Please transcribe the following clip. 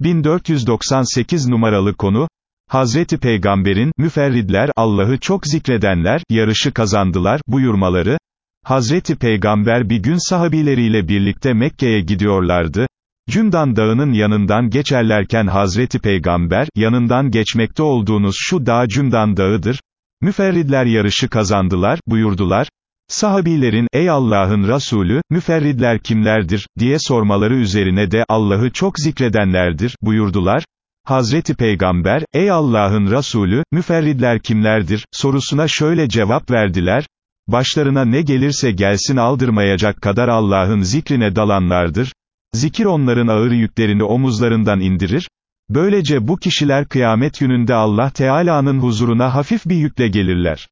1498 numaralı konu, Hazreti Peygamber'in, müferridler, Allah'ı çok zikredenler, yarışı kazandılar, buyurmaları, Hazreti Peygamber bir gün sahabileriyle birlikte Mekke'ye gidiyorlardı, Cümdan dağının yanından geçerlerken Hazreti Peygamber, yanından geçmekte olduğunuz şu dağ Cümdan dağıdır, müferridler yarışı kazandılar, buyurdular, Sahabilerin, ey Allah'ın Resulü, müferridler kimlerdir, diye sormaları üzerine de, Allah'ı çok zikredenlerdir, buyurdular. Hazreti Peygamber, ey Allah'ın Resulü, müferridler kimlerdir, sorusuna şöyle cevap verdiler, başlarına ne gelirse gelsin aldırmayacak kadar Allah'ın zikrine dalanlardır, zikir onların ağır yüklerini omuzlarından indirir, böylece bu kişiler kıyamet gününde Allah Teala'nın huzuruna hafif bir yükle gelirler.